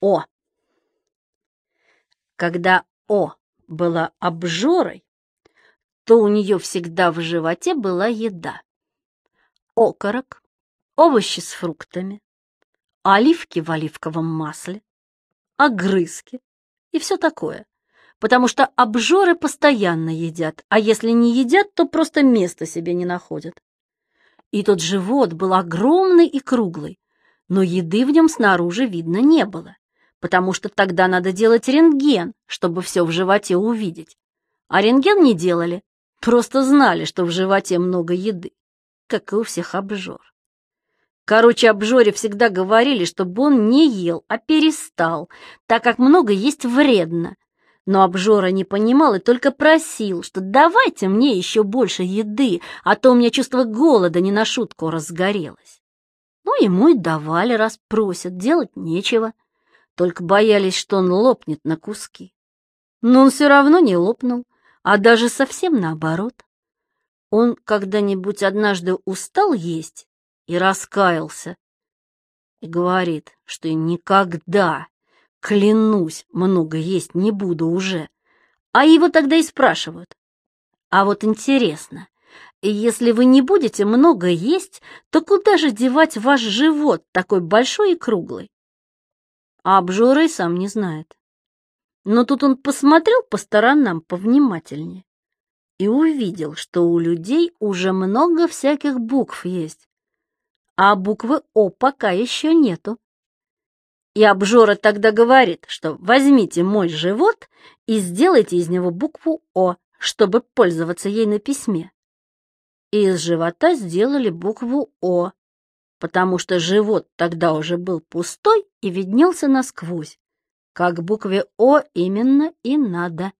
О. Когда О была обжорой, то у нее всегда в животе была еда. Окорок, овощи с фруктами, оливки в оливковом масле, огрызки и все такое. Потому что обжоры постоянно едят, а если не едят, то просто места себе не находят. И тот живот был огромный и круглый, но еды в нем снаружи видно не было, потому что тогда надо делать рентген, чтобы все в животе увидеть. А рентген не делали, просто знали, что в животе много еды, как и у всех обжор. Короче, обжоре всегда говорили, чтобы он не ел, а перестал, так как много есть вредно. Но обжора не понимал и только просил, что давайте мне еще больше еды, а то у меня чувство голода не на шутку разгорелось. Ну, ему и давали, раз просят, делать нечего. Только боялись, что он лопнет на куски. Но он все равно не лопнул, а даже совсем наоборот. Он когда-нибудь однажды устал есть и раскаялся. И говорит, что никогда, клянусь, много есть не буду уже. А его тогда и спрашивают. А вот интересно, если вы не будете много есть, то куда же девать ваш живот, такой большой и круглый? А обжора и сам не знает. Но тут он посмотрел по сторонам повнимательнее и увидел, что у людей уже много всяких букв есть, а буквы О пока еще нету. И обжора тогда говорит, что возьмите мой живот и сделайте из него букву О, чтобы пользоваться ей на письме. И из живота сделали букву О, потому что живот тогда уже был пустой и виднелся насквозь, как букве О именно и надо.